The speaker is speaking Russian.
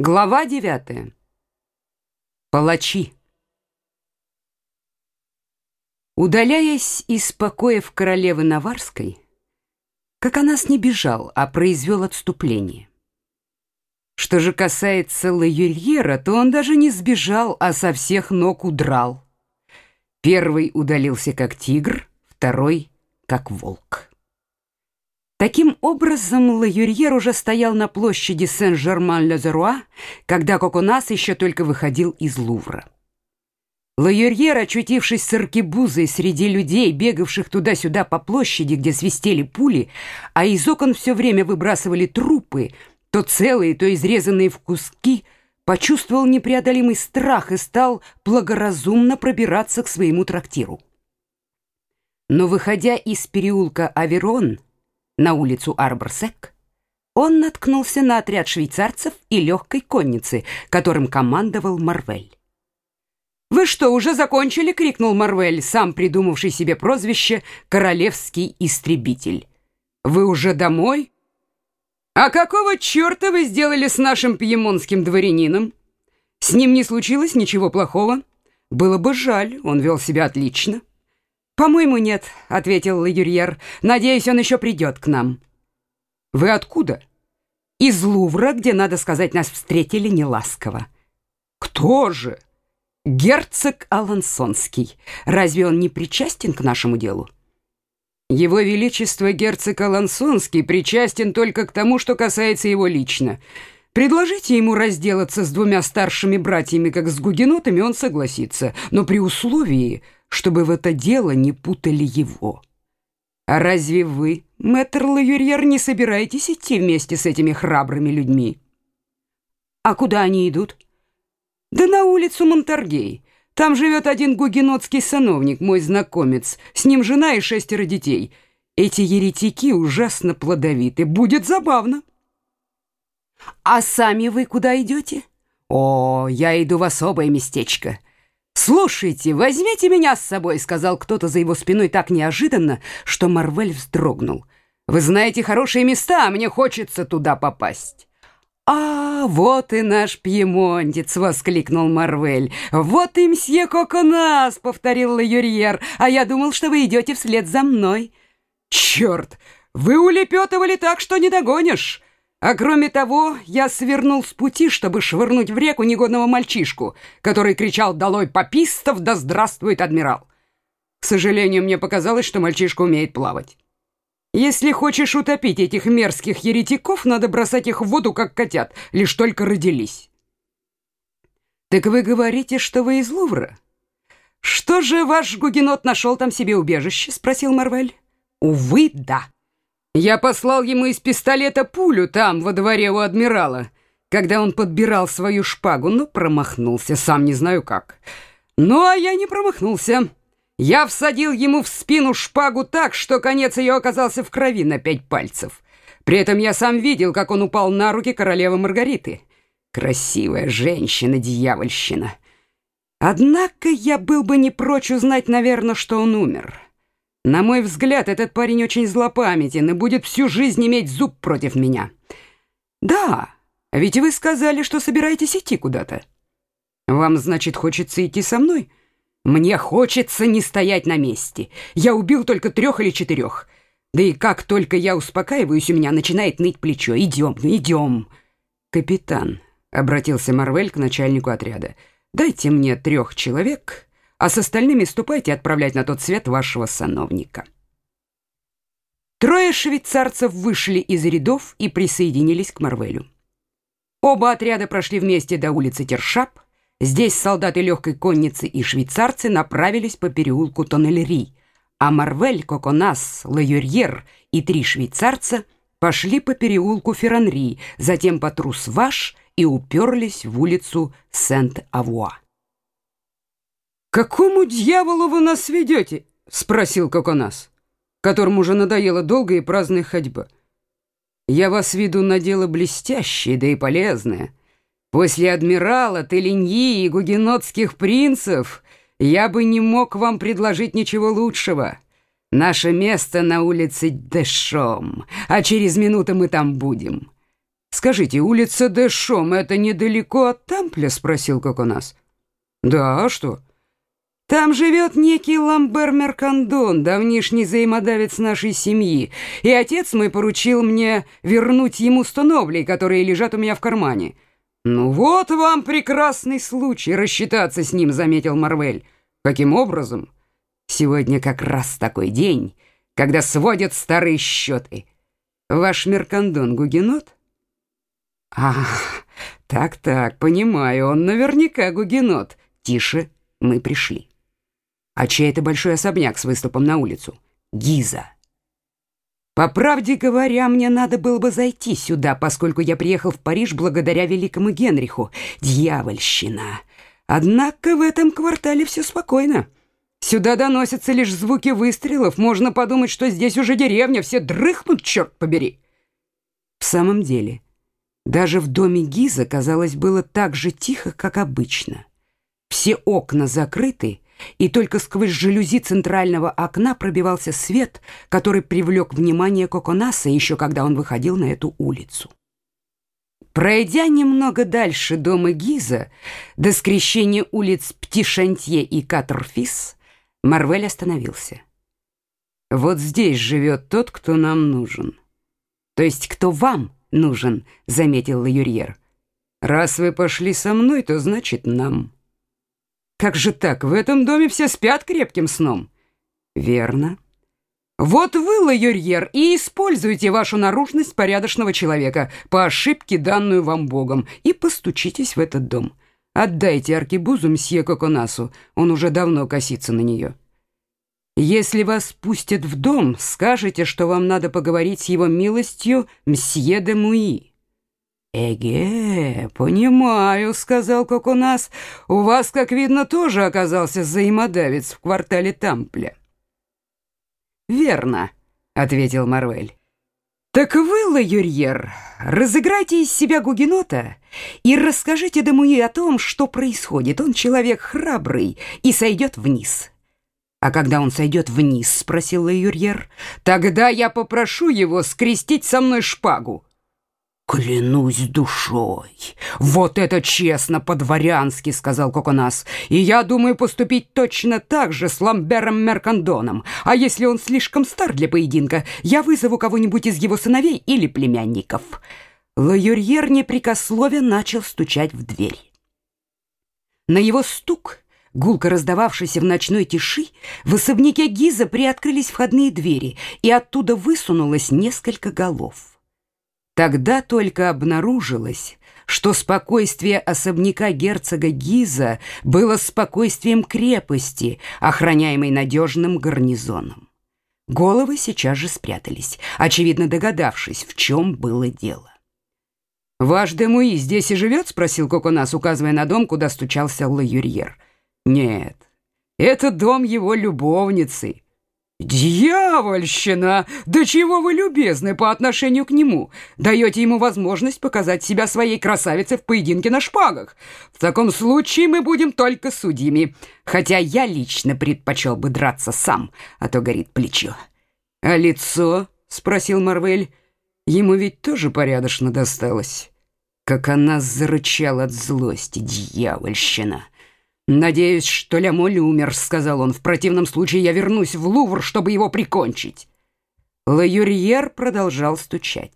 Глава девятая. Палачи. Удаляясь из покоев королевы Наварской, как она с не бежал, а произвел отступление. Что же касается Лаюрьера, то он даже не сбежал, а со всех ног удрал. Первый удалился как тигр, второй — как волк. Таким образом, Лаюрьер уже стоял на площади Сен-Жерман-Ле-Зеруа, когда Коконас еще только выходил из Лувра. Лаюрьер, очутившись с аркебузой среди людей, бегавших туда-сюда по площади, где свистели пули, а из окон все время выбрасывали трупы, то целые, то изрезанные в куски, почувствовал непреодолимый страх и стал благоразумно пробираться к своему трактиру. Но, выходя из переулка Аверон, на улицу Арборсек, он наткнулся на отряд швейцарцев и легкой конницы, которым командовал Марвель. «Вы что, уже закончили?» — крикнул Марвель, сам придумавший себе прозвище «Королевский истребитель». «Вы уже домой?» «А какого черта вы сделали с нашим пьемонским дворянином? С ним не случилось ничего плохого? Было бы жаль, он вел себя отлично». «По-моему, нет», — ответил Лагюрьер. «Надеюсь, он еще придет к нам». «Вы откуда?» «Из Лувра, где, надо сказать, нас встретили неласково». «Кто же?» «Герцог Алансонский. Разве он не причастен к нашему делу?» «Его Величество герцог Алансонский причастен только к тому, что касается его лично. Предложите ему разделаться с двумя старшими братьями, как с гугенотами, он согласится, но при условии...» чтобы в это дело не путали его. А разве вы, мэтр Лавюрьер, не собираетесь идти вместе с этими храбрыми людьми? А куда они идут? Да на улицу Монтаргей. Там живет один гугенотский сановник, мой знакомец. С ним жена и шестеро детей. Эти еретики ужасно плодовиты. Будет забавно. А сами вы куда идете? О, я иду в особое местечко. «Слушайте, возьмите меня с собой», — сказал кто-то за его спиной так неожиданно, что Марвель вздрогнул. «Вы знаете хорошие места, а мне хочется туда попасть». «А, вот и наш пьемонтец!» — воскликнул Марвель. «Вот и мсье Коконас!» — повторил Лаюрьер. «А я думал, что вы идете вслед за мной». «Черт! Вы улепетывали так, что не догонишь!» А кроме того, я свернул с пути, чтобы швырнуть в реку негодного мальчишку, который кричал «Долой попистов! Да здравствует адмирал!» К сожалению, мне показалось, что мальчишка умеет плавать. Если хочешь утопить этих мерзких еретиков, надо бросать их в воду, как котят, лишь только родились. Так вы говорите, что вы из Лувра? Что же ваш гугенот нашел там себе убежище? Спросил Марвель. Увы, да. Я послал ему из пистолета пулю там, во дворе у адмирала, когда он подбирал свою шпагу, но промахнулся, сам не знаю как. Ну, а я не промахнулся. Я всадил ему в спину шпагу так, что конец ее оказался в крови на пять пальцев. При этом я сам видел, как он упал на руки королевы Маргариты. Красивая женщина-дьявольщина. Однако я был бы не прочь узнать, наверное, что он умер. На мой взгляд, этот парень очень злопамятен и будет всю жизнь иметь зуб против меня. Да, ведь вы сказали, что собираетесь идти куда-то. Вам, значит, хочется идти со мной? Мне хочется не стоять на месте. Я убил только трех или четырех. Да и как только я успокаиваюсь, у меня начинает ныть плечо. Идем, идем. Капитан, обратился Марвель к начальнику отряда, дайте мне трех человек а с остальными ступайте отправлять на тот свет вашего сановника». Трое швейцарцев вышли из рядов и присоединились к Марвелю. Оба отряда прошли вместе до улицы Тершап. Здесь солдаты легкой конницы и швейцарцы направились по переулку Тоннелери, а Марвель, Коконас, Лаюрьер и три швейцарца пошли по переулку Ферранри, затем по Трусваш и уперлись в улицу Сент-Авуа. «Какому дьяволу вы нас ведете?» — спросил Коконас, которому уже надоела долгая и праздная ходьба. «Я вас веду на дело блестящее, да и полезное. После адмирала, Телиньи и гугенотских принцев я бы не мог вам предложить ничего лучшего. Наше место на улице Дэшом, а через минуту мы там будем». «Скажите, улица де Шом — это недалеко от Тампля?» — спросил Коконас. «Да, а что?» «Там живет некий Ламбер Меркандон, давнишний взаимодавец нашей семьи, и отец мой поручил мне вернуть ему сто которые лежат у меня в кармане». «Ну вот вам прекрасный случай рассчитаться с ним», — заметил Марвель. «Каким образом?» «Сегодня как раз такой день, когда сводят старые счеты. Ваш Меркандон гугенот?» «Ах, так-так, понимаю, он наверняка гугенот. Тише, мы пришли». «А чей это большой особняк с выступом на улицу?» «Гиза». По правде говоря, мне надо было бы зайти сюда, поскольку я приехал в Париж благодаря великому Генриху. Дьявольщина. Однако в этом квартале все спокойно. Сюда доносятся лишь звуки выстрелов. Можно подумать, что здесь уже деревня, все дрыхнут, черт побери. В самом деле, даже в доме Гиза, казалось, было так же тихо, как обычно. Все окна закрыты, и только сквозь жалюзи центрального окна пробивался свет, который привлек внимание Коконаса еще когда он выходил на эту улицу. Пройдя немного дальше дома Гиза, до скрещения улиц Птишантье и Катерфис, Марвель остановился. «Вот здесь живет тот, кто нам нужен». «То есть кто вам нужен», — заметил Лаюрьер. «Раз вы пошли со мной, то значит нам». Как же так? В этом доме все спят крепким сном. Верно. Вот вы, лайорьер, и используйте вашу наружность порядочного человека, по ошибке, данную вам Богом, и постучитесь в этот дом. Отдайте аркебузу мсье Коконасу, он уже давно косится на нее. Если вас пустят в дом, скажете, что вам надо поговорить с его милостью мсье де Муи. «Эге, понимаю», — сказал Кокунас. «У вас, как видно, тоже оказался взаимодавец в квартале Тампля». «Верно», — ответил Марвель. «Так вы, Лаюрьер, разыграйте из себя гугенота и расскажите Демуи о том, что происходит. Он человек храбрый и сойдет вниз». «А когда он сойдет вниз?» — спросил Лаюрьер. «Тогда я попрошу его скрестить со мной шпагу». «Клянусь душой! Вот это честно по-дворянски!» — сказал Коконас. «И я думаю поступить точно так же с Ламбером Меркандоном. А если он слишком стар для поединка, я вызову кого-нибудь из его сыновей или племянников». Лаюрьер непрекословен начал стучать в дверь. На его стук, гулко раздававшийся в ночной тиши, в особняке Гиза приоткрылись входные двери, и оттуда высунулось несколько голов. Тогда только обнаружилось, что спокойствие особняка герцога Гиза было спокойствием крепости, охраняемой надежным гарнизоном. Головы сейчас же спрятались, очевидно догадавшись, в чем было дело. «Ваш Демуи здесь и живет?» — спросил Коконас, указывая на дом, куда стучался Лаюрьер. «Нет, это дом его любовницы». «Дьявольщина! Да чего вы любезны по отношению к нему? Даете ему возможность показать себя своей красавицей в поединке на шпагах. В таком случае мы будем только судьями, хотя я лично предпочел бы драться сам, а то горит плечо». «А лицо?» — спросил Марвель. «Ему ведь тоже порядочно досталось». Как она зарычала от злости, дьявольщина! «Надеюсь, что Лямоль умер», — сказал он. «В противном случае я вернусь в Лувр, чтобы его прикончить». Лаюрьер продолжал стучать.